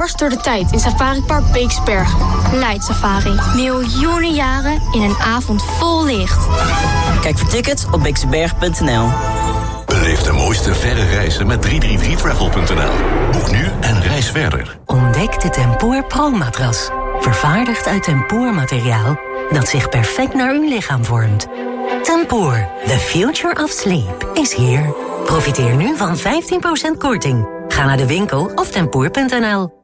Dwars door de tijd in Safari Park Beeksberg. Light Safari. Miljoenen jaren in een avond vol licht. Kijk voor tickets op beeksberg.nl. Beleef de mooiste verre reizen met 333travel.nl. Boek nu en reis verder. Ontdek de Tempoor Pro-matras. Vervaardigd uit tempoormateriaal dat zich perfect naar uw lichaam vormt. Tempoor, the future of sleep, is here. Profiteer nu van 15% korting. Ga naar de winkel of tempoor.nl.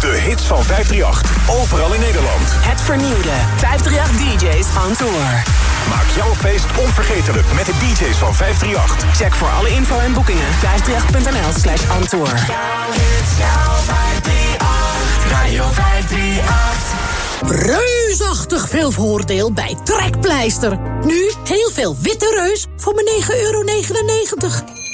De hits van 538, overal in Nederland. Het vernieuwde 538 DJ's on tour. Maak jouw feest onvergetelijk met de DJ's van 538. Check voor alle info en boekingen 538.nl slash on tour. Radio 538. Reusachtig veel voordeel bij Trekpleister. Nu heel veel witte reus voor maar 9,99 euro.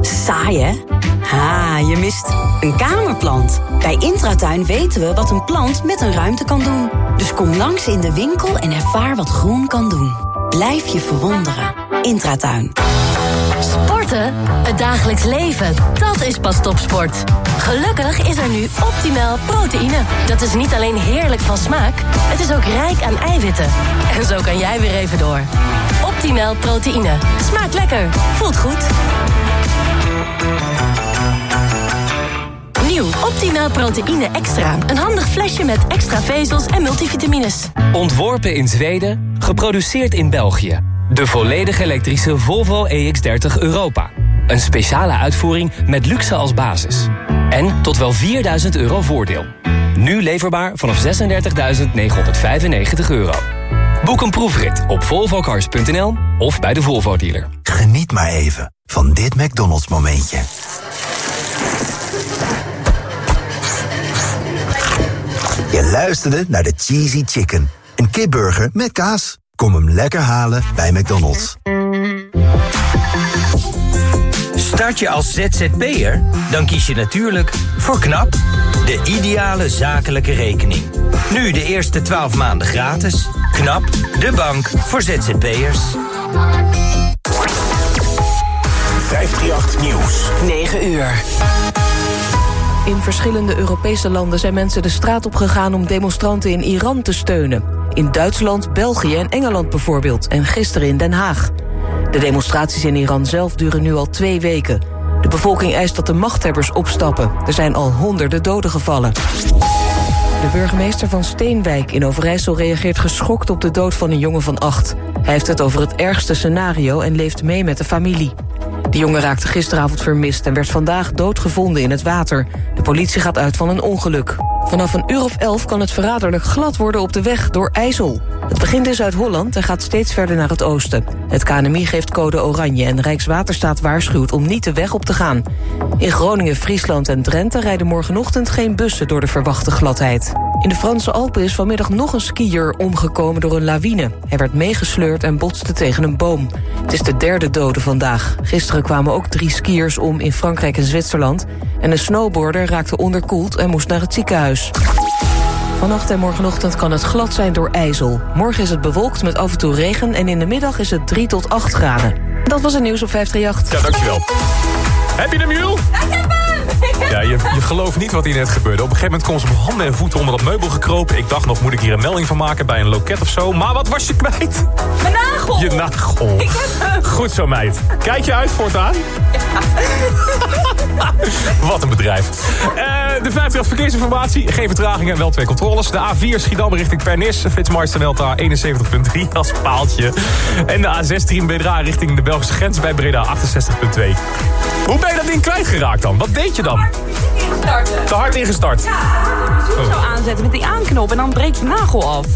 Saai, hè? Ha, je mist een kamerplant. Bij Intratuin weten we wat een plant met een ruimte kan doen. Dus kom langs in de winkel en ervaar wat groen kan doen. Blijf je verwonderen. Intratuin. Sporten? Het dagelijks leven. Dat is pas topsport. Gelukkig is er nu optimaal proteïne. Dat is niet alleen heerlijk van smaak, het is ook rijk aan eiwitten. En zo kan jij weer even door. Optimaal proteïne. Smaakt lekker. Voelt goed. Nieuw Optimaal Proteïne Extra. Een handig flesje met extra vezels en multivitamines. Ontworpen in Zweden, geproduceerd in België. De volledig elektrische Volvo EX30 Europa. Een speciale uitvoering met luxe als basis. En tot wel 4000 euro voordeel. Nu leverbaar vanaf 36.995 euro. Boek een proefrit op volvocars.nl of bij de Volvo dealer. Geniet maar even van dit McDonald's momentje. Je luisterde naar de Cheesy Chicken. Een kipburger met kaas. Kom hem lekker halen bij McDonald's. Start je als ZZP'er? Dan kies je natuurlijk voor KNAP, de ideale zakelijke rekening. Nu de eerste 12 maanden gratis. KNAP, de bank voor ZZP'ers. 538 Nieuws. 9 uur. In verschillende Europese landen zijn mensen de straat op gegaan om demonstranten in Iran te steunen. In Duitsland, België en Engeland bijvoorbeeld. En gisteren in Den Haag. De demonstraties in Iran zelf duren nu al twee weken. De bevolking eist dat de machthebbers opstappen. Er zijn al honderden doden gevallen. De burgemeester van Steenwijk in Overijssel reageert geschokt op de dood van een jongen van acht. Hij heeft het over het ergste scenario en leeft mee met de familie. De jongen raakte gisteravond vermist en werd vandaag doodgevonden in het water. De politie gaat uit van een ongeluk. Vanaf een uur of elf kan het verraderlijk glad worden op de weg door IJssel. Het begint in Zuid-Holland en gaat steeds verder naar het oosten. Het KNMI geeft code oranje en Rijkswaterstaat waarschuwt om niet de weg op te gaan. In Groningen, Friesland en Drenthe rijden morgenochtend geen bussen door de verwachte gladheid. In de Franse Alpen is vanmiddag nog een skier omgekomen door een lawine. Hij werd meegesleurd en botste tegen een boom. Het is de derde dode vandaag. Gisteren kwamen ook drie skiers om in Frankrijk en Zwitserland. En een snowboarder raakte onderkoeld en moest naar het ziekenhuis. Vannacht en morgenochtend kan het glad zijn door ijzel. Morgen is het bewolkt met af en toe regen... en in de middag is het 3 tot 8 graden. Dat was het nieuws op 538. Ja, dankjewel. Heb je hem, Jules? Ja, je, je gelooft niet wat hier net gebeurde. Op een gegeven moment kwam ze op handen en voeten onder dat meubel gekropen. Ik dacht nog, moet ik hier een melding van maken bij een loket of zo? Maar wat was je kwijt? Mijn nagel! Je nagel. Ik heb hem. Goed zo, meid. Kijk je uit voortaan? Wat een bedrijf. Uh, de 50 verkeersinformatie. Geen vertragingen, wel twee controles. De A4 Schiedam richting Pernis. Flitsmeister meldt daar 71.3 als paaltje. En de A16 Breda richting de Belgische grens bij Breda 68.2. Hoe ben je dat ding kwijtgeraakt dan? Wat deed je dan? Te hard ingestart? Ja, zo oh. aanzetten met die aanknop en dan breekt je nagel af.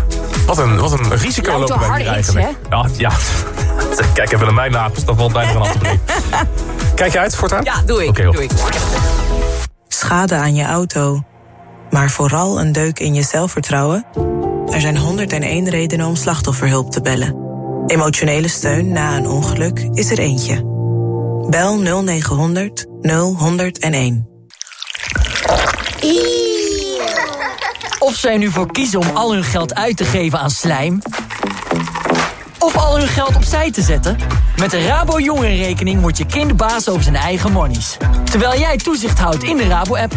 Wat een, wat een risico lopen wij hier eigenlijk. Ja, ja. Kijk even naar mijn nagels, dan valt bijna van af te breken. Kijk je uit voortaan? Ja, doe ik. Okay, doe ik. Schade aan je auto, maar vooral een deuk in je zelfvertrouwen? Er zijn 101 redenen om slachtofferhulp te bellen. Emotionele steun na een ongeluk is er eentje. Bel 0900 0101. Of zij nu voor kiezen om al hun geld uit te geven aan slijm... of al hun geld opzij te zetten... met de Rabo Jongerenrekening wordt je kind baas over zijn eigen monies. Terwijl jij toezicht houdt in de Rabo-app.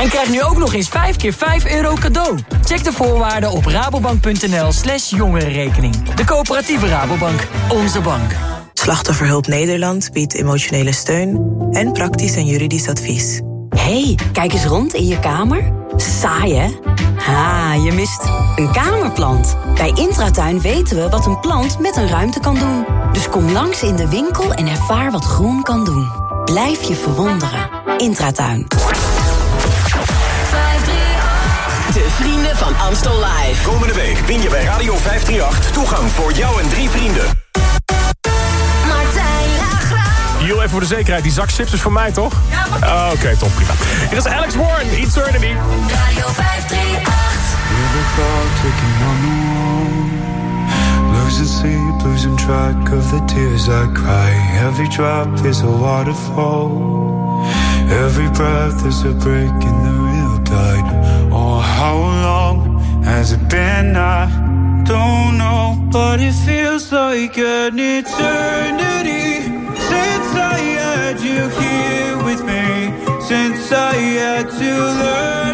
En krijg nu ook nog eens 5 keer 5 euro cadeau. Check de voorwaarden op rabobank.nl slash jongerenrekening. De coöperatieve Rabobank. Onze bank. Slachtofferhulp Nederland biedt emotionele steun... en praktisch en juridisch advies. hey, kijk eens rond in je kamer. Saai, hè? Ha, je mist een kamerplant. Bij Intratuin weten we wat een plant met een ruimte kan doen. Dus kom langs in de winkel en ervaar wat groen kan doen. Blijf je verwonderen. Intratuin. De vrienden van Amstel Live. Komende week win je bij Radio 538 toegang voor jou en drie vrienden. Heel even voor de zekerheid, die zak chips is voor mij, toch? Ja, mag Oké, top, prima. Hier is Alex Warren, Eternity. Radio 538. ticking on the wall. Losing sleep, losing track of the tears I cry. Every drop is a waterfall. Every breath is a break in the real tide. Oh, how long has it been? I don't know, but it feels like an eternity you here with me. Since I had to learn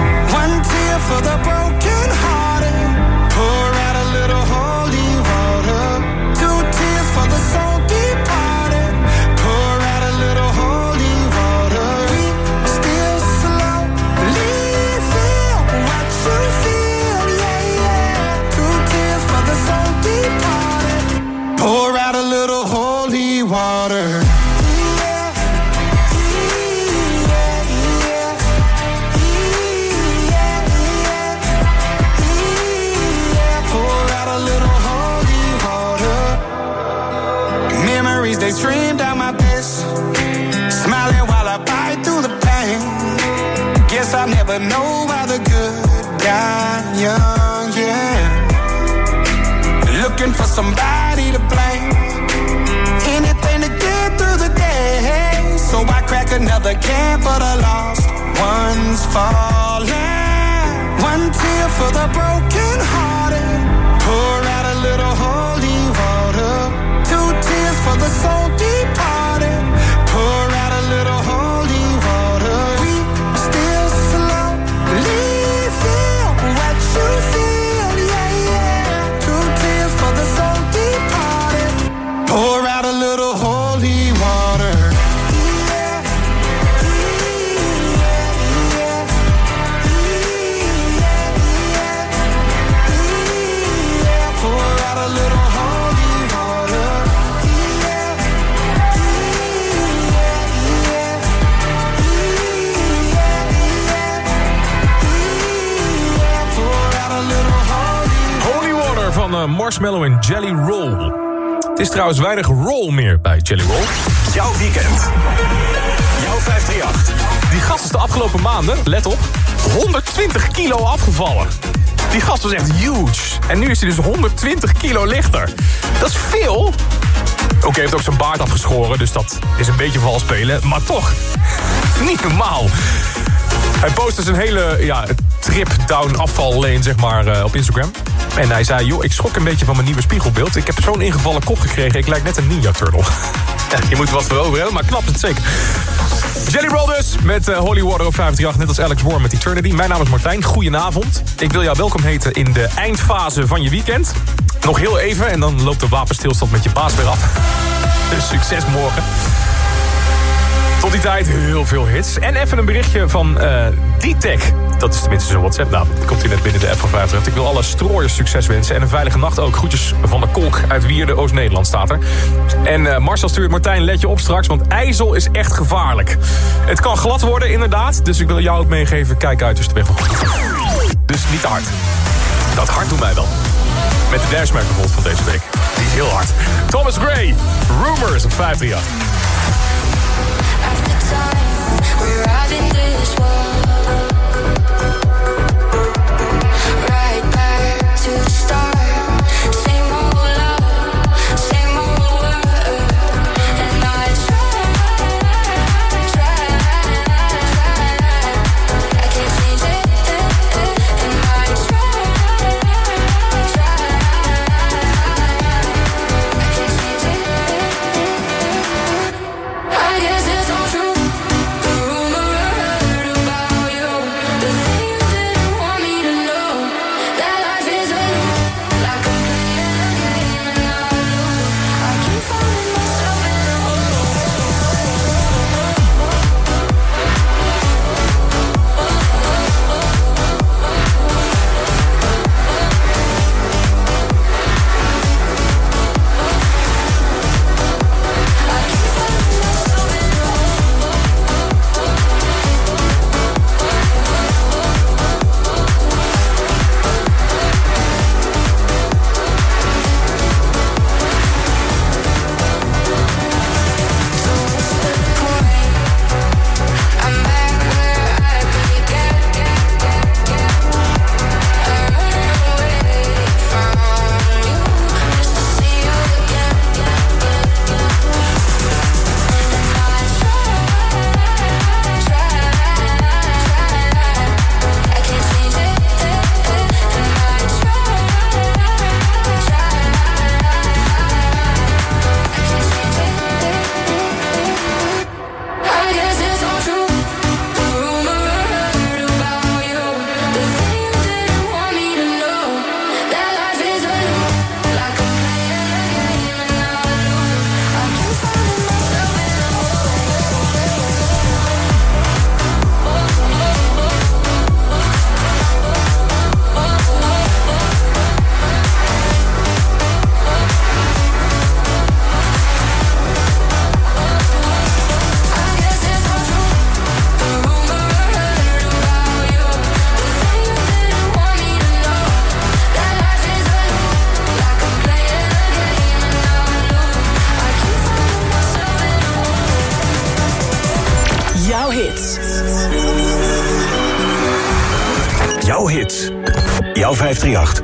One tear for the broken hearted. Know why the good die young, yeah. Looking for somebody to blame. Anything to get through the day. So I crack another can for the lost ones falling. One tear for the broken hearted. Pour out a little holy water. Two tears for the soul Marshmallow en Jelly Roll. Het is trouwens weinig roll meer bij Jelly Roll. Jouw weekend. Jouw 538. Die gast is de afgelopen maanden, let op, 120 kilo afgevallen. Die gast was echt huge. En nu is hij dus 120 kilo lichter. Dat is veel. Oké, hij heeft ook zijn baard afgeschoren, dus dat is een beetje vals spelen. Maar toch, niet normaal. Hij postte zijn hele ja, trip down afvallane zeg maar, eh, op Instagram. En hij zei, joh, ik schrok een beetje van mijn nieuwe spiegelbeeld. Ik heb zo'n ingevallen kop gekregen, ik lijk net een Ninja Turtle. Je moet wat voor over hebben, maar knap het zeker. Jelly Roll dus, met eh, Holy Water op 538, net als Alex Moore met Eternity. Mijn naam is Martijn, goedenavond. Ik wil jou welkom heten in de eindfase van je weekend. Nog heel even en dan loopt de wapenstilstand met je baas weer af. Dus succes morgen. Tot die tijd heel veel hits. En even een berichtje van eh D-Tech. Dat is tenminste zijn WhatsApp-naam. Die komt hier net binnen de app van 50. Ik wil alle strooiers succes wensen. En een veilige nacht ook. Groetjes van de Kolk uit Wierde, Oost-Nederland staat er. En eh, Marcel stuurt Martijn, let je op straks. Want ijzel is echt gevaarlijk. Het kan glad worden, inderdaad. Dus ik wil jou ook meegeven. Kijk uit tussen de weg. Dus niet te hard. Dat hard doet mij wel. Met de dashmerk bijvoorbeeld van deze week. Die is heel hard. Thomas Gray, Rumors op 538. 538.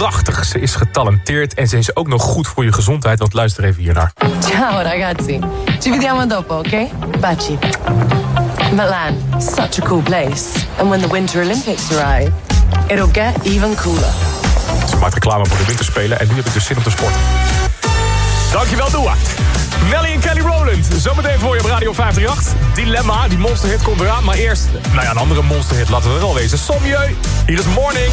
prachtig. Ze is getalenteerd en ze is ook nog goed voor je gezondheid. Want luister even hiernaar. Ciao ragazzi. Ci vediamo dopo, oké? Okay? Baci. Milan, such a cool place. And when the Winter Olympics arrive, it'll get even cooler. Ze maakt reclame voor de winterspelen en nu heb ik dus zin om te sporten. Dankjewel, Doa. Nelly en Kelly Rowland. Zometeen voor je op Radio 538. Dilemma, die monsterhit komt eraan. Maar eerst, nou ja, een andere monsterhit laten we er wel wezen. Somjeu, hier is Morning.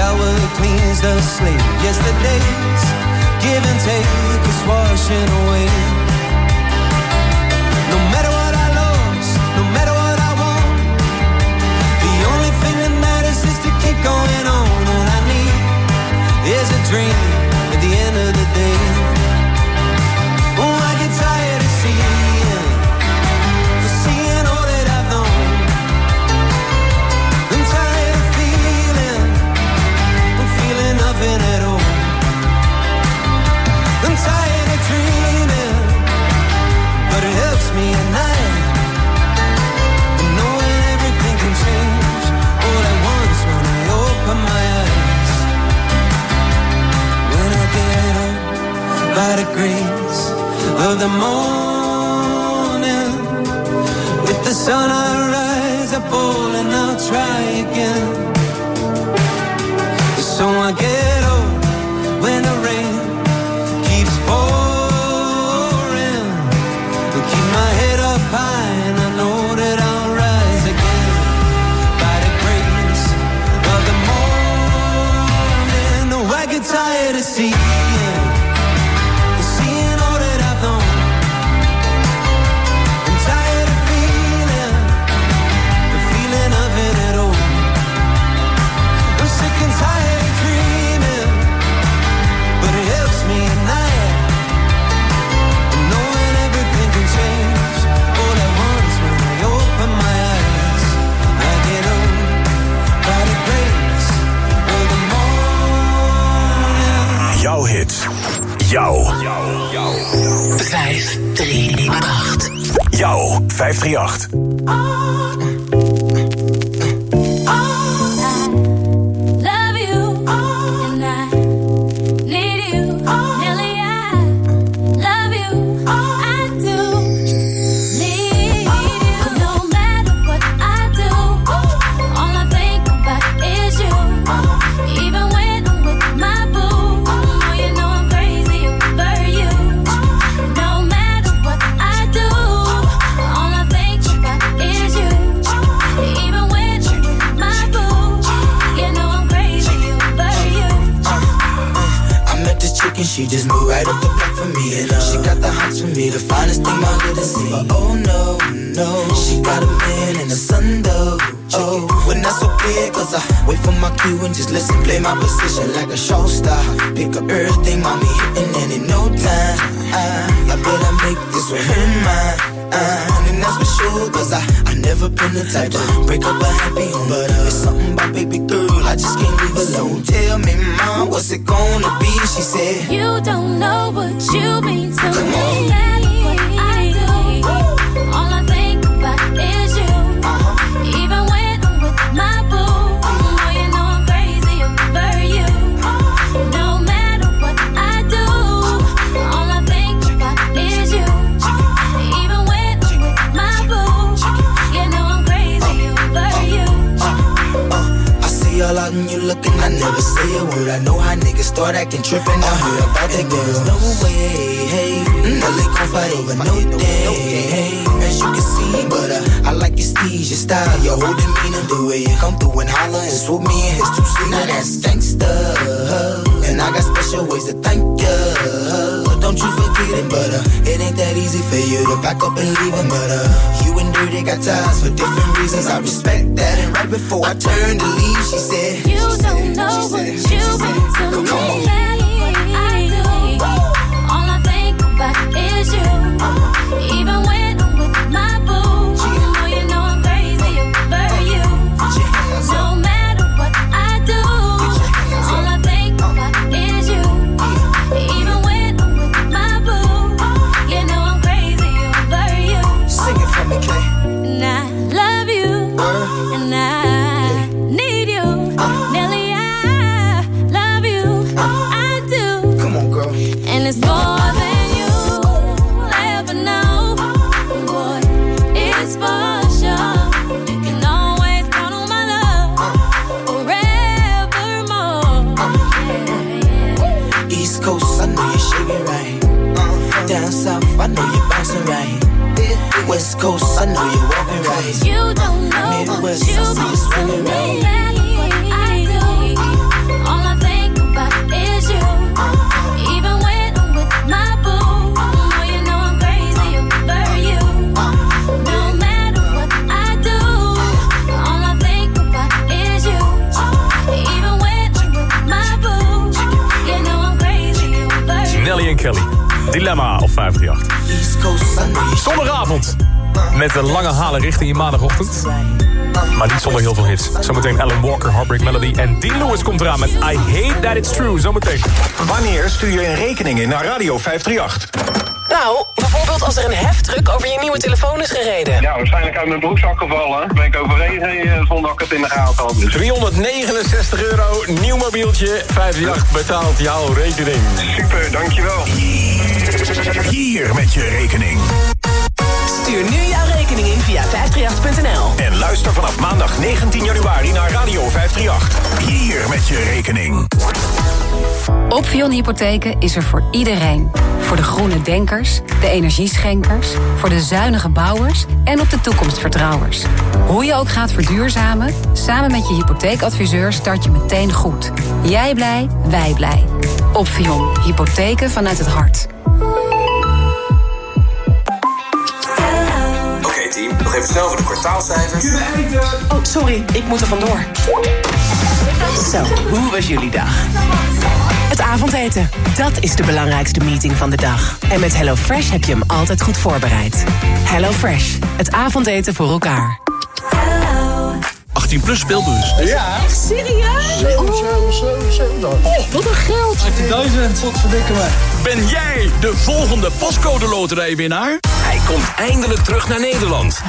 shower cleans the slate. Yesterday's give and take is washing away. like a showstar. Pick up everything, mommy, hitting it in no time, uh, I better make this with him mine. Uh, and that's for sure, cause I, I never been the type to break up a happy home. But uh, it's something about baby girl, I just can't leave alone. Tell me, mom, what's it gonna be? She said, You don't know what you mean tripping out here about that girl. No way, hey. Mm-hmm. Fight over no day, hey. As you can see, but uh, I like your steeze, your style, your whole demeanor. The way you come through and holler and swoop me in his two seat. Now that's gangsta, and I got special ways to thank you. But don't you forget it, but uh, it ain't that easy for you to back up and leave him. But uh, you and Dirty got ties for different reasons. I respect that. And right before I turned to leave, she said, You she don't said, know she what said, you she said, to me. On. Coast, I know. You don't know All I think you. With my boo, you know crazy you. No matter what I do, all I think you. Even en Kelly. Dilemma op 538. Zondagavond. Met een lange halen richting je maandagochtend. Maar niet zonder heel veel hits. Zometeen Alan Walker, Heartbreak Melody. En Dean Lewis komt eraan met I Hate That It's True. Zometeen. Wanneer stuur je een rekening in naar Radio 538? Nou, bijvoorbeeld als er een heftruck over je nieuwe telefoon is gereden. Ja, waarschijnlijk uit mijn broekzak gevallen. Ben ik overheen gereden zonder dat ik het in de gaten had. Dus. 369 euro, nieuw mobieltje. 538 betaalt jouw rekening. Super, dankjewel. Hier met je rekening. 19 januari naar Radio 538. Hier met je rekening. Opvion Hypotheken is er voor iedereen. Voor de groene denkers, de energieschenkers, voor de zuinige bouwers en op de toekomstvertrouwers. Hoe je ook gaat verduurzamen, samen met je hypotheekadviseur start je meteen goed. Jij blij, wij blij. Opvion Hypotheken vanuit het hart. Snel voor de kwartaalcijfers. Oh, sorry, ik moet er vandoor. Zo, hoe was jullie dag? Het avondeten, dat is de belangrijkste meeting van de dag. En met HelloFresh heb je hem altijd goed voorbereid. HelloFresh, het avondeten voor elkaar. 18 plus speelbus. Ja. Echt serieus? 7, 7, 7, 7. Oh, wat een geld. 18.000, wat verdikken me. Ben jij de volgende postcode loterijwinnaar? Hij komt eindelijk terug naar Nederland.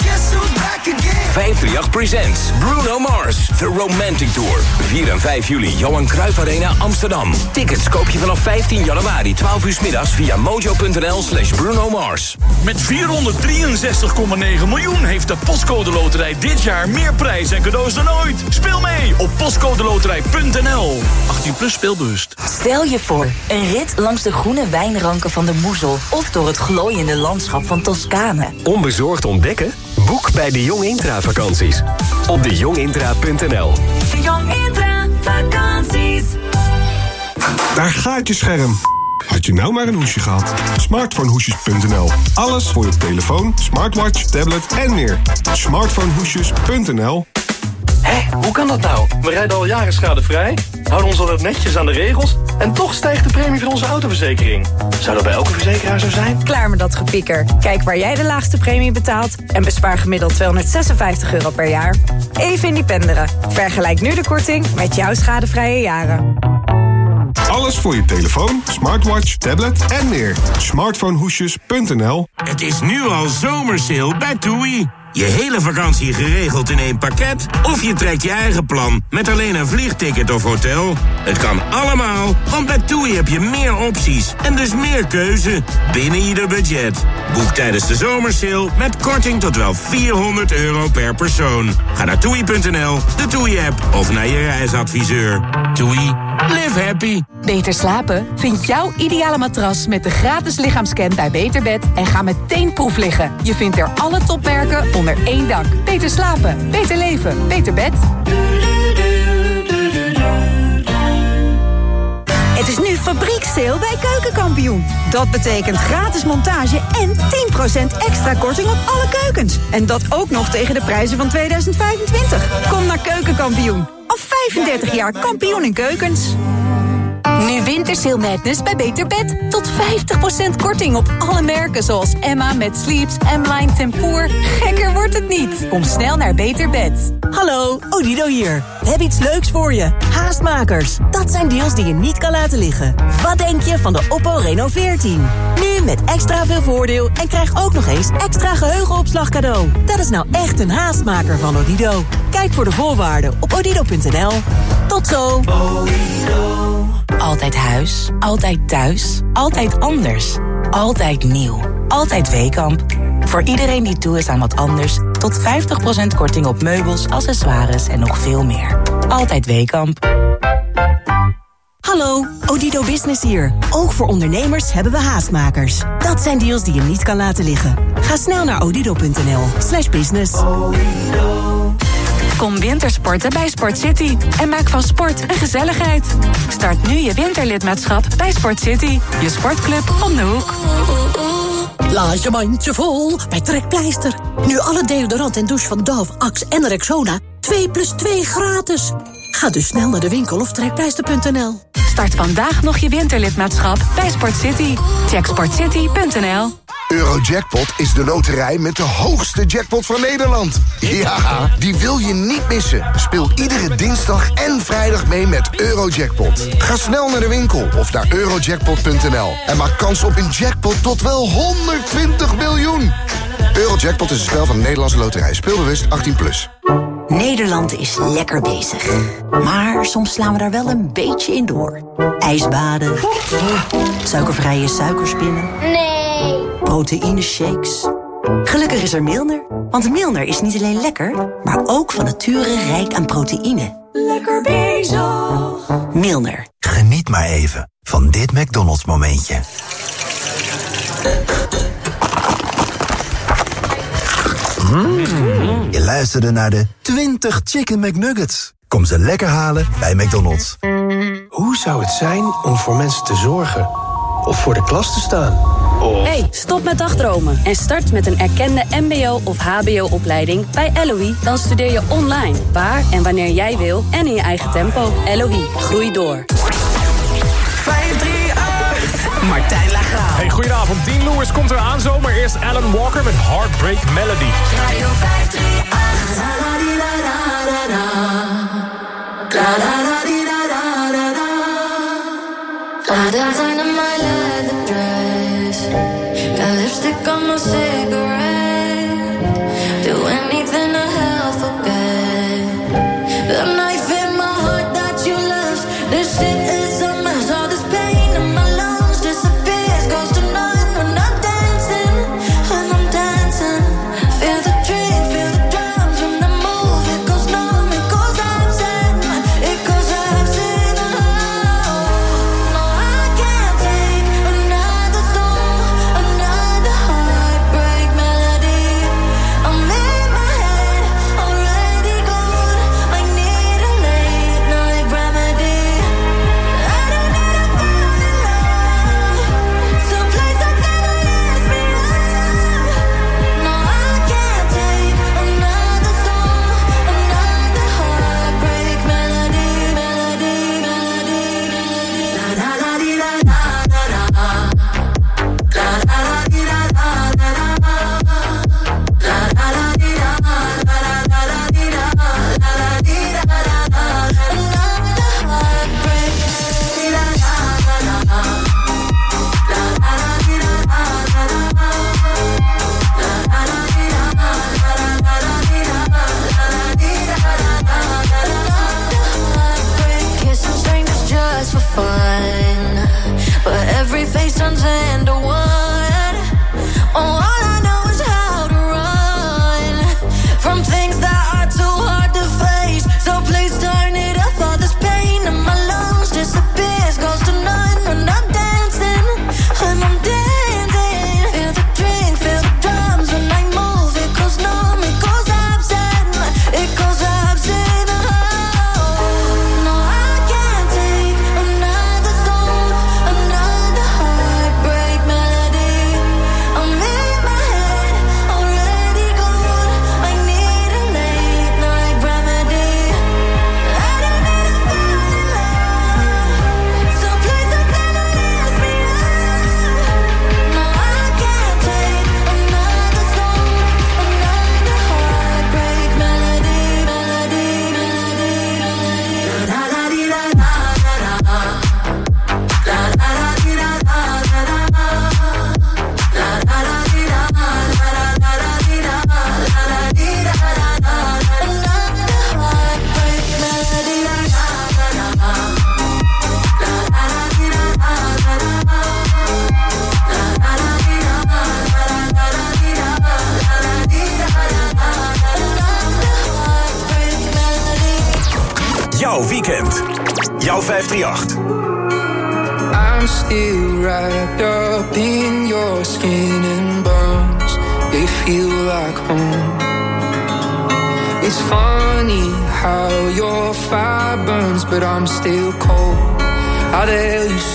538 Presents Bruno Mars, The Romantic Tour. 4 en 5 juli, Johan Cruijff Arena, Amsterdam. Tickets koop je vanaf 15 januari, 12 uur middags via mojo.nl slash Bruno Mars. Met 463,9 miljoen heeft de postcode loterij dit jaar meer prijs en cadeaus dan ooit. Speel mee op postcodeloterij.nl. 18 plus speelbewust. Stel je voor, een rit langs de groene wijnranken van de Moezel... of door het glooiende landschap van Toscane. Onbezorgd ontdekken? Boek bij de Jong Intra vakanties. Op dejongintra.nl De Jong Intra vakanties. Daar gaat je scherm. Had je nou maar een hoesje gehad? Smartphonehoesjes.nl. Alles voor je telefoon, smartwatch, tablet en meer. Smartphonehoesjes.nl. Hé, hoe kan dat nou? We rijden al jaren schadevrij, houden ons altijd netjes aan de regels... en toch stijgt de premie van onze autoverzekering. Zou dat bij elke verzekeraar zo zijn? Klaar met dat gepieker. Kijk waar jij de laagste premie betaalt... en bespaar gemiddeld 256 euro per jaar. Even independeren. Vergelijk nu de korting met jouw schadevrije jaren. Alles voor je telefoon, smartwatch, tablet en meer. Smartphonehoesjes.nl. Het is nu al zomersale bij TUI. Je hele vakantie geregeld in één pakket? Of je trekt je eigen plan met alleen een vliegticket of hotel? Het kan allemaal, want bij TUI heb je meer opties en dus meer keuze binnen ieder budget. Boek tijdens de zomersale met korting tot wel 400 euro per persoon. Ga naar toei.nl, de TUI-app of naar je reisadviseur. TUI, live happy. Beter slapen? Vind jouw ideale matras met de gratis lichaamscan bij Beterbed en ga meteen proef liggen. Je vindt er alle topmerken onder één dak. Beter slapen, beter leven, beter bed. Het is nu fabrieksteel bij Keukenkampioen. Dat betekent gratis montage en 10% extra korting op alle keukens. En dat ook nog tegen de prijzen van 2025. Kom naar Keukenkampioen. Al 35 jaar kampioen in keukens. Nu Wintersail Madness bij Beter Bed. Tot 50% korting op alle merken zoals Emma met Sleeps, M-Line Tempoor. Gekker wordt het niet. Kom snel naar Beter Bed. Hallo, Odido hier. We hebben iets leuks voor je. Haastmakers. Dat zijn deals die je niet kan laten liggen. Wat denk je van de Oppo Reno 14? Nu met extra veel voordeel en krijg ook nog eens extra geheugenopslag cadeau. Dat is nou echt een haastmaker van Odido. Kijk voor de voorwaarden op odido.nl. Tot zo. Altijd huis, altijd thuis, altijd anders. Altijd nieuw, altijd Weekamp. Voor iedereen die toe is aan wat anders... tot 50% korting op meubels, accessoires en nog veel meer. Altijd Weekamp. Hallo, Odido Business hier. Ook voor ondernemers hebben we haastmakers. Dat zijn deals die je niet kan laten liggen. Ga snel naar odido.nl slash business. Kom wintersporten bij Sport City en maak van sport een gezelligheid. Start nu je winterlidmaatschap bij Sport City, je sportclub om de hoek. Laat je mandje vol bij Trekpleister. Nu alle deodorant en douche van Dove, Axe en Rexona 2 plus 2 gratis. Ga dus snel naar de winkel of trekpleister.nl. Start vandaag nog je winterlidmaatschap bij Sport City. Check sportcity.nl Eurojackpot is de loterij met de hoogste jackpot van Nederland. Ja, die wil je niet missen. Speel iedere dinsdag en vrijdag mee met Eurojackpot. Ga snel naar de winkel of naar eurojackpot.nl en maak kans op een jackpot tot wel 120 miljoen. Eurojackpot is een spel van de Nederlandse loterij. Speelbewust 18+. Plus. Nederland is lekker bezig. Maar soms slaan we daar wel een beetje in door. Ijsbaden. Suikervrije suikerspinnen. Nee. Proteïne shakes. Gelukkig is er Milner. Want Milner is niet alleen lekker, maar ook van nature rijk aan proteïne. Lekker bezig. Milner. Geniet maar even van dit McDonald's momentje. Mm. Je luisterde naar de 20 Chicken McNuggets. Kom ze lekker halen bij McDonald's. Hoe zou het zijn om voor mensen te zorgen? Of voor de klas te staan? Of... Hey, stop met dagdromen en start met een erkende mbo- of hbo-opleiding bij LOE. Dan studeer je online, waar en wanneer jij wil en in je eigen tempo. LOE, groei door. 538, Martijn Lagraal. Hey, goedenavond. Dean Lewis komt eraan zo, maar eerst Alan Walker met Heartbreak Melody. Radio 538. I'm dancing in my leather dress. Got lipstick on my cigarette.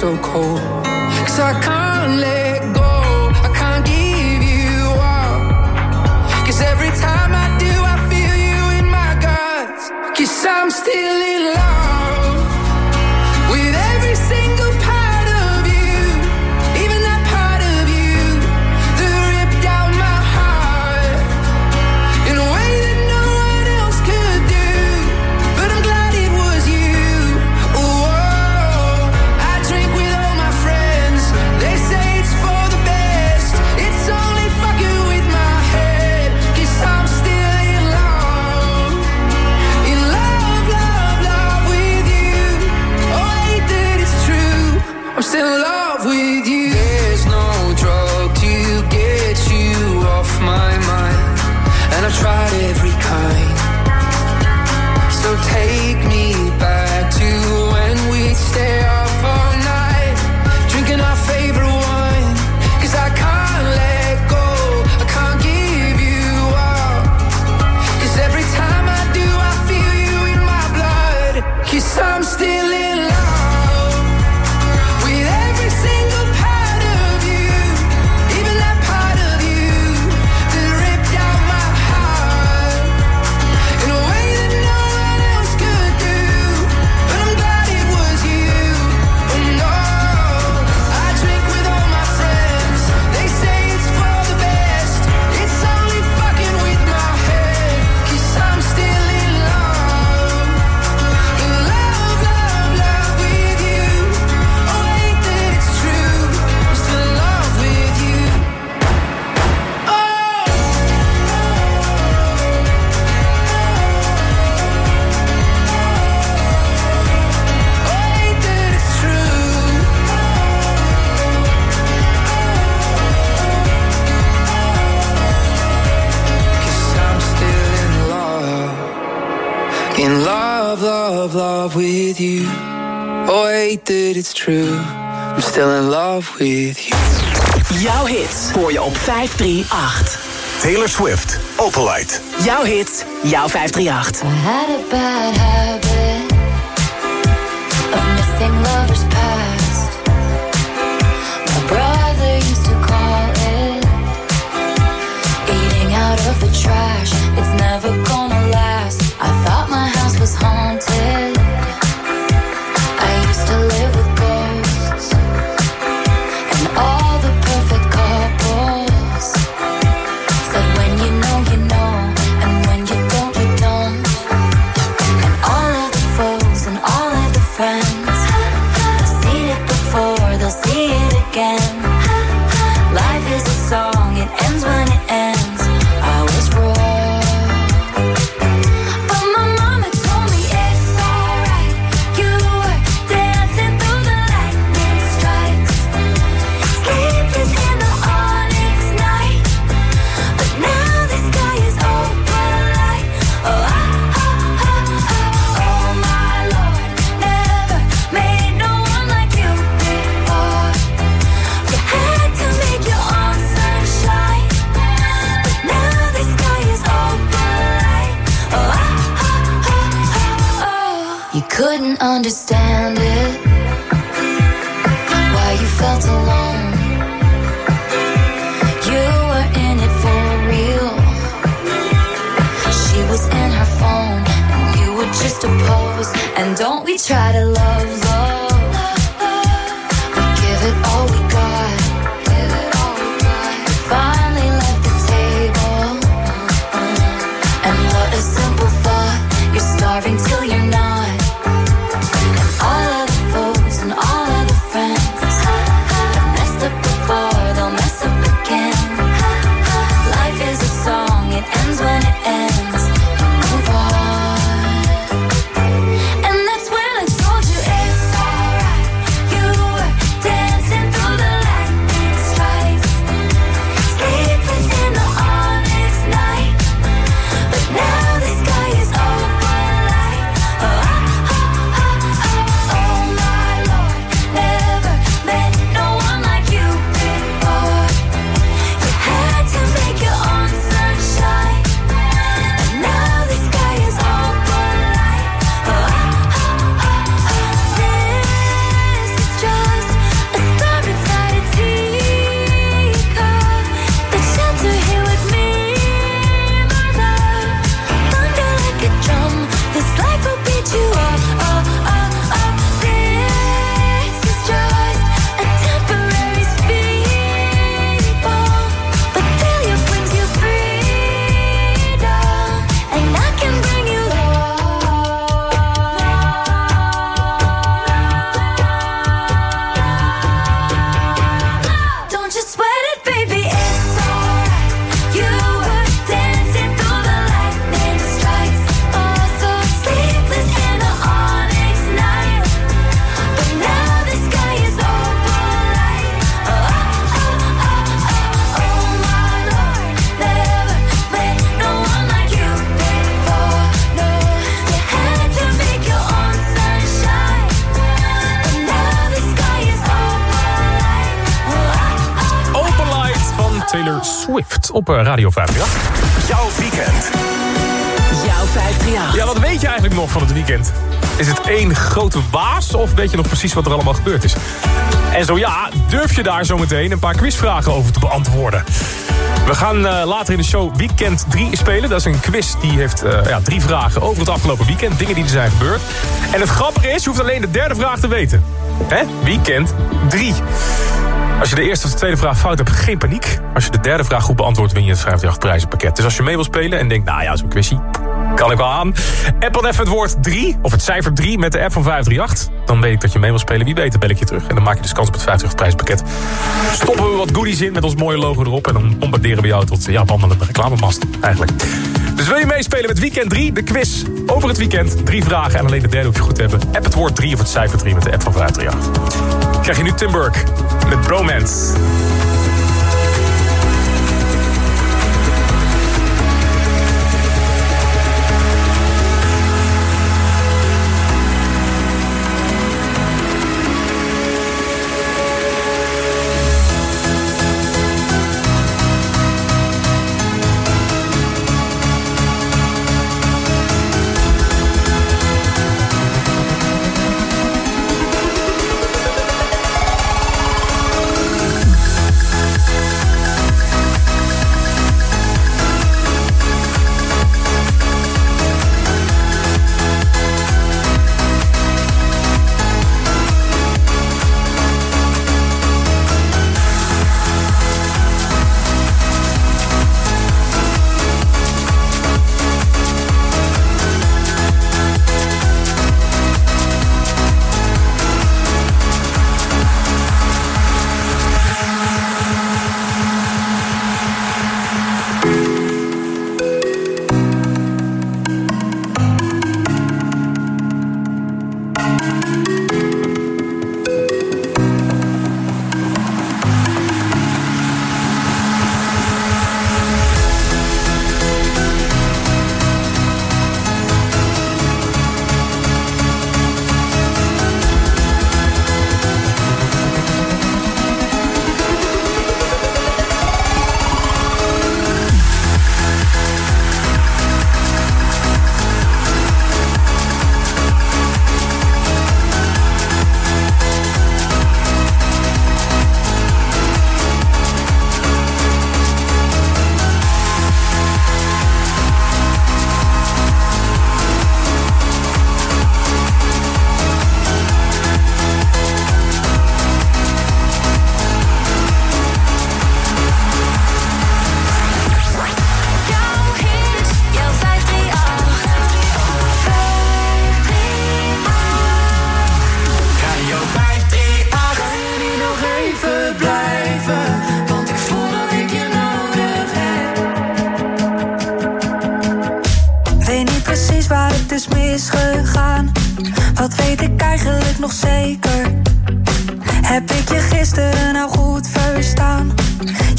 So cold? Cause I can't let go. I can't give you up. Cause every time I do, I feel you in my guts. Cause I'm still in love love with you. Oh, I hate that it's true. I'm still in love with you. Jouw hits hoor je op 538. Taylor Swift, Opalite. Jouw hits, jouw 538. I had a bad habit of missing lovers past. My brother used to call it eating out of the trash. It's never gonna And don't we try to love, love? Swift op eh, Radio 538. Jouw weekend. Jouw 538. Ja, wat weet je eigenlijk nog van het weekend? Is het één grote waas of weet je nog precies wat er allemaal gebeurd is? En zo ja, durf je daar zometeen een paar quizvragen over te beantwoorden? We gaan eh, later in de show Weekend 3 spelen. Dat is een quiz die heeft eh, ja, drie vragen over het afgelopen weekend. Dingen die er zijn gebeurd. En het grappige is, je hoeft alleen de derde vraag te weten. Hè? Weekend 3. Als je de eerste of de tweede vraag fout hebt, geen paniek. Als je de derde vraag goed beantwoordt, win je het 58 prijzenpakket. Dus als je mee wil spelen en denkt, nou ja, zo'n quizzie, kan ik wel aan. App dan even het woord 3, of het cijfer 3 met de app van 538. Dan weet ik dat je mee wil spelen. Wie weet, dan bel ik je terug. En dan maak je dus kans op het 50 prijzenpakket. Stoppen we wat goodies in met ons mooie logo erop. En dan bombarderen we jou tot ja, wandelende reclamemast eigenlijk. Dus wil je meespelen met Weekend 3, de quiz over het weekend. Drie vragen en alleen de derde hoef je goed te hebben. App het woord 3 of het cijfer 3 met de app van 538. Krijg je nu Tim Burke met Bromance.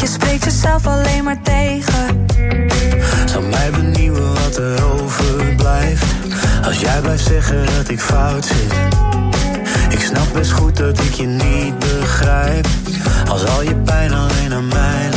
Je jezelf alleen maar tegen. Zou mij benieuwen wat er overblijft. Als jij blijft zeggen dat ik fout zit. Ik snap best goed dat ik je niet begrijp. Als al je pijn alleen aan mij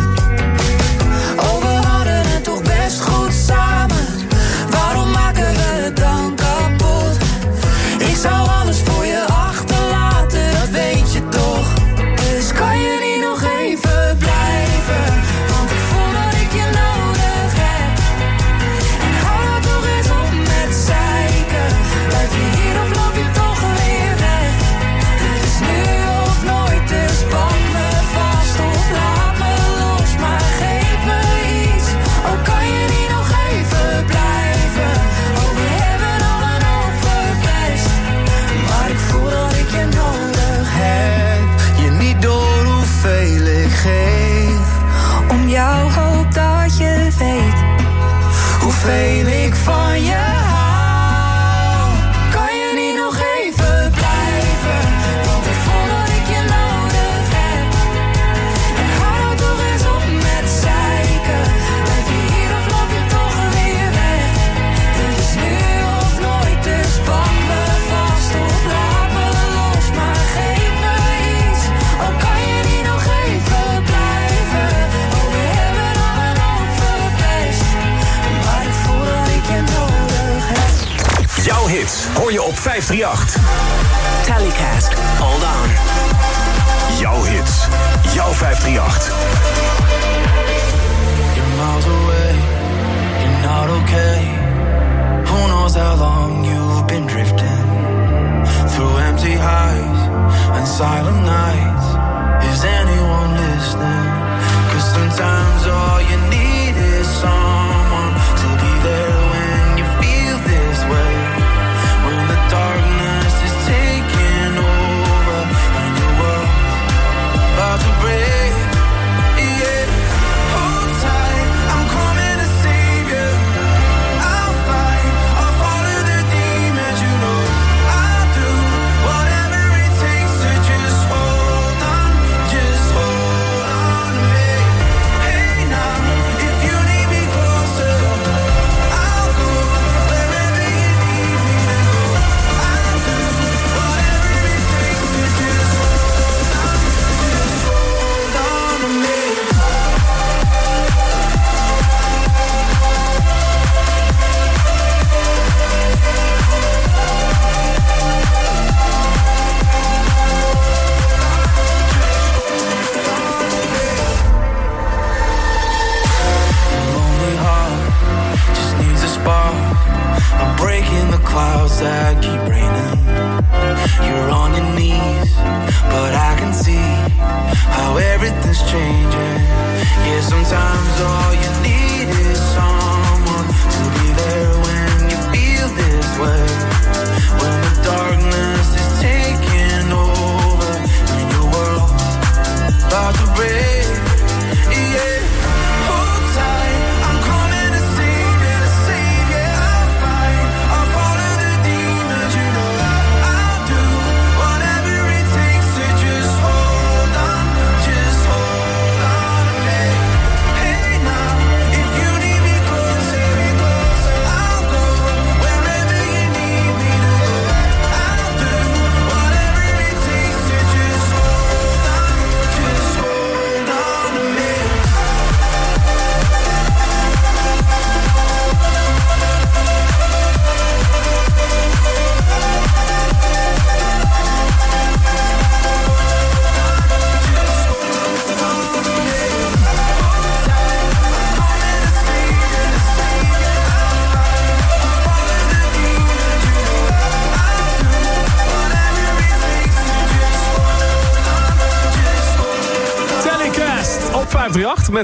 hoor je op 538. Telecast. Hold on. Jouw hits. Jouw 538. You're miles away. You're not okay. Who knows how long you've been drifting. Through empty highs and silent nights.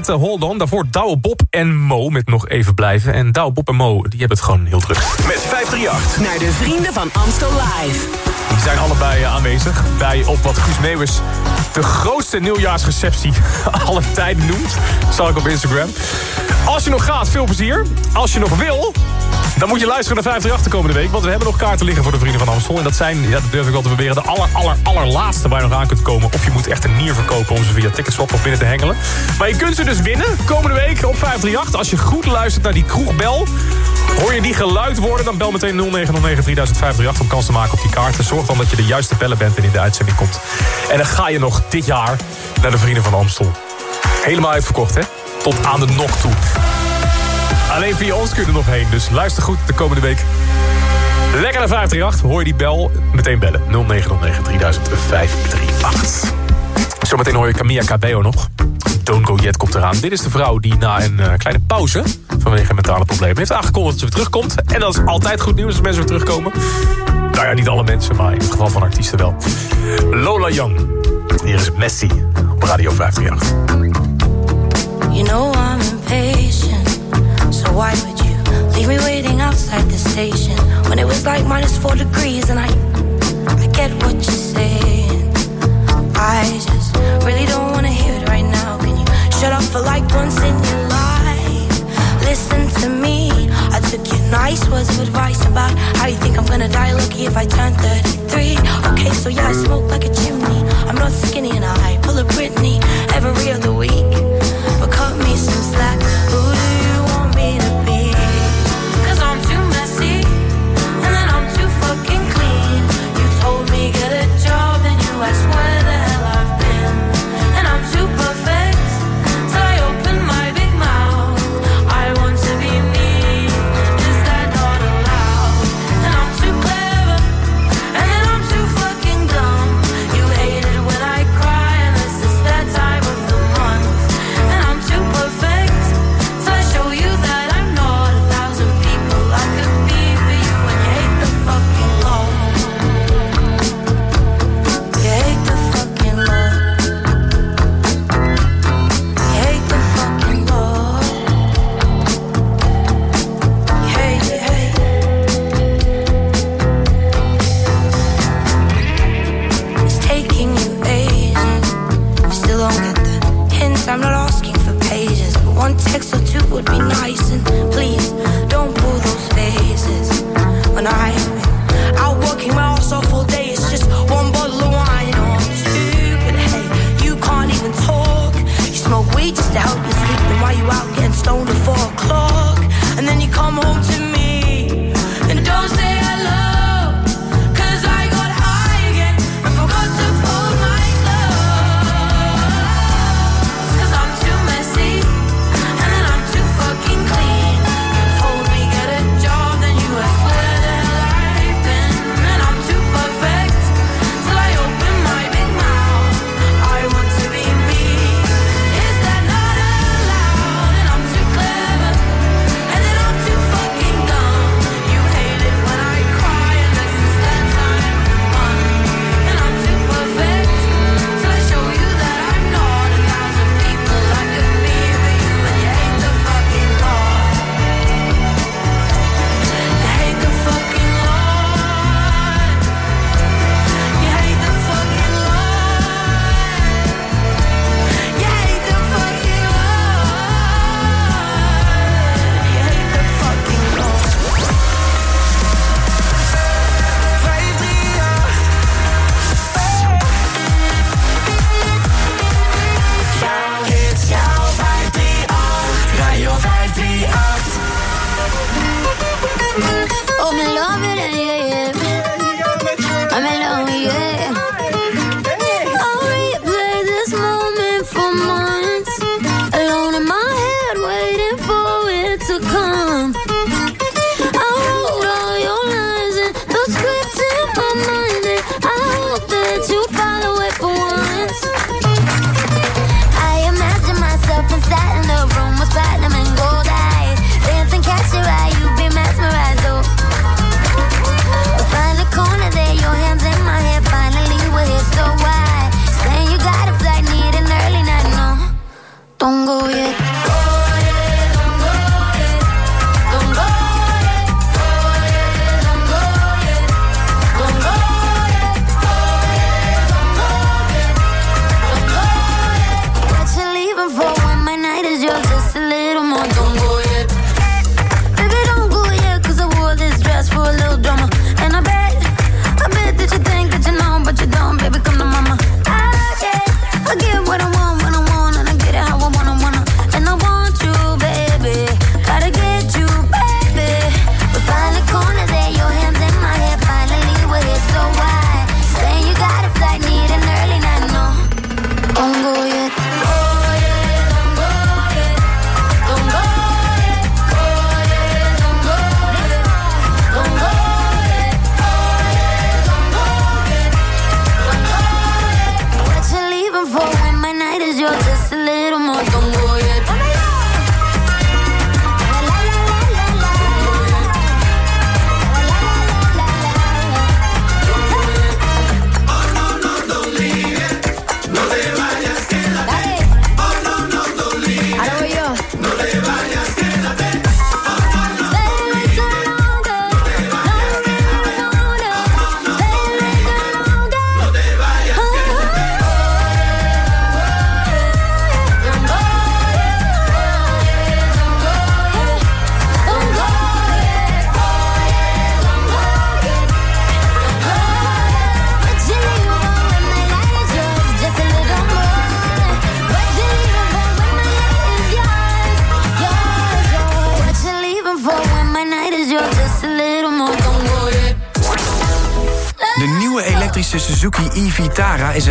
Met uh, Hold On. Daarvoor Douwe Bob en Mo met Nog Even Blijven. En Douwe Bob en Mo, die hebben het gewoon heel druk. Met 538. Naar de vrienden van Amstel Live. Die zijn allebei uh, aanwezig bij op wat Guus Meeuwis de grootste nieuwjaarsreceptie alle tijden noemt. Zal ik op Instagram. Als je nog gaat, veel plezier. Als je nog wil, dan moet je luisteren naar 538 de komende week. Want we hebben nog kaarten liggen voor de Vrienden van Amstel. En dat zijn, ja, dat durf ik wel te beweren, de aller, aller, allerlaatste waar je nog aan kunt komen. Of je moet echt een nier verkopen om ze via Ticketswap of binnen te hengelen. Maar je kunt ze dus winnen komende week op 538. Als je goed luistert naar die kroegbel, hoor je die geluid worden... dan bel meteen 0909 3058 om kans te maken op die kaarten. Zorg dan dat je de juiste bellen bent en in de uitzending komt. En dan ga je nog dit jaar naar de Vrienden van Amstel. Helemaal uitverkocht, hè? Tot aan de nok toe. Alleen via ons kun je er nog heen. Dus luister goed de komende week. Lekker naar 538. Hoor je die bel? Meteen bellen. 0909 3058. Zometeen hoor je Camilla Cabello nog. Don't Go Yet komt eraan. Dit is de vrouw die na een uh, kleine pauze... vanwege mentale problemen heeft aangekondigd dat ze weer terugkomt. En dat is altijd goed nieuws als mensen weer terugkomen. Nou ja, niet alle mensen, maar in het geval van artiesten wel. Lola Young. Hier is Messi op Radio 538. You know I'm impatient, so why would you leave me waiting outside the station when it was like minus four degrees? And I, I get what you're saying. I just really don't wanna hear it right now. Can you shut up for like once in your life? Listen to me. I took your nice words of advice about how you think I'm gonna die lucky if I turn 33. Okay, so yeah, I smoke like a chimney. I'm not skinny and I pull a Britney every other week. But cut me some slack. Who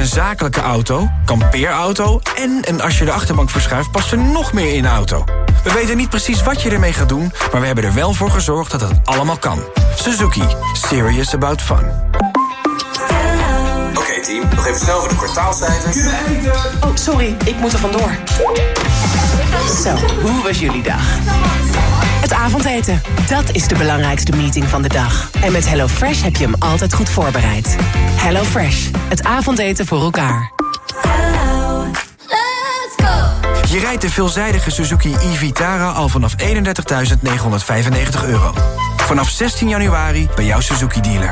zakelijke auto, kampeerauto... en een als je de achterbank verschuift past er nog meer in de auto. We weten niet precies wat je ermee gaat doen... maar we hebben er wel voor gezorgd dat het allemaal kan. Suzuki. Serious about fun. Oké team, nog even snel voor de kwartaalcijfers. Oh, sorry, ik moet er vandoor. Zo, hoe was jullie dag? Het avondeten, dat is de belangrijkste meeting van de dag. En met HelloFresh heb je hem altijd goed voorbereid. HelloFresh, het avondeten voor elkaar. Je rijdt de veelzijdige Suzuki e-Vitara al vanaf 31.995 euro. Vanaf 16 januari bij jouw Suzuki-dealer.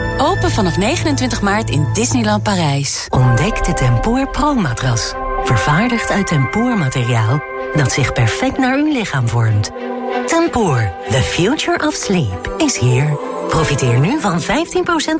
Open vanaf 29 maart in Disneyland Parijs. Ontdek de Tempoor Pro-matras. Vervaardigd uit tempoormateriaal dat zich perfect naar uw lichaam vormt. Tempoor, the future of sleep, is here. Profiteer nu van 15%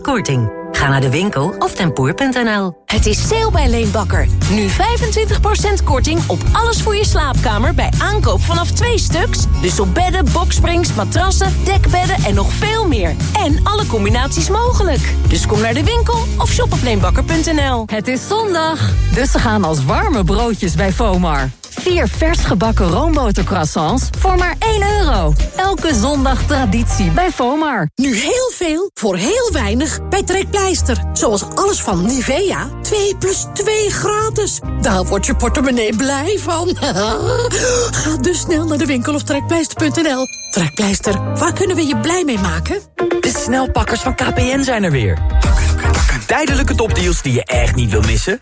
korting. Ga naar de winkel of tempoor.nl. Het is sale bij Leenbakker. Nu 25% korting op alles voor je slaapkamer bij aankoop vanaf twee stuks. Dus op bedden, boksprings, matrassen, dekbedden en nog veel meer. En alle combinaties mogelijk. Dus kom naar de winkel of shop op leenbakker.nl. Het is zondag, dus ze gaan als warme broodjes bij Fomar. Vier vers gebakken roombotercroissants voor maar 1 euro. Elke zondag traditie bij Fomar. Nu heel veel voor heel weinig bij Trekpleister. Zoals alles van Nivea. 2 plus 2 gratis. Daar wordt je portemonnee blij van. Ga dus snel naar de winkel of trekpleister.nl. Trekpleister, waar kunnen we je blij mee maken? De snelpakkers van KPN zijn er weer. Tijdelijke topdeals die je echt niet wil missen?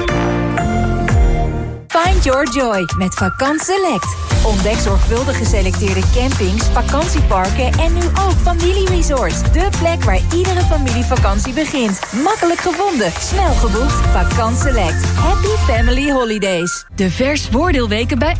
Find your joy met Vakant Select. Ontdek zorgvuldig geselecteerde campings, vakantieparken en nu ook familieresorts. De plek waar iedere familievakantie begint. Makkelijk gevonden, snel geboekt. Vakant Select. Happy Family Holidays. De vers voordeelweken bij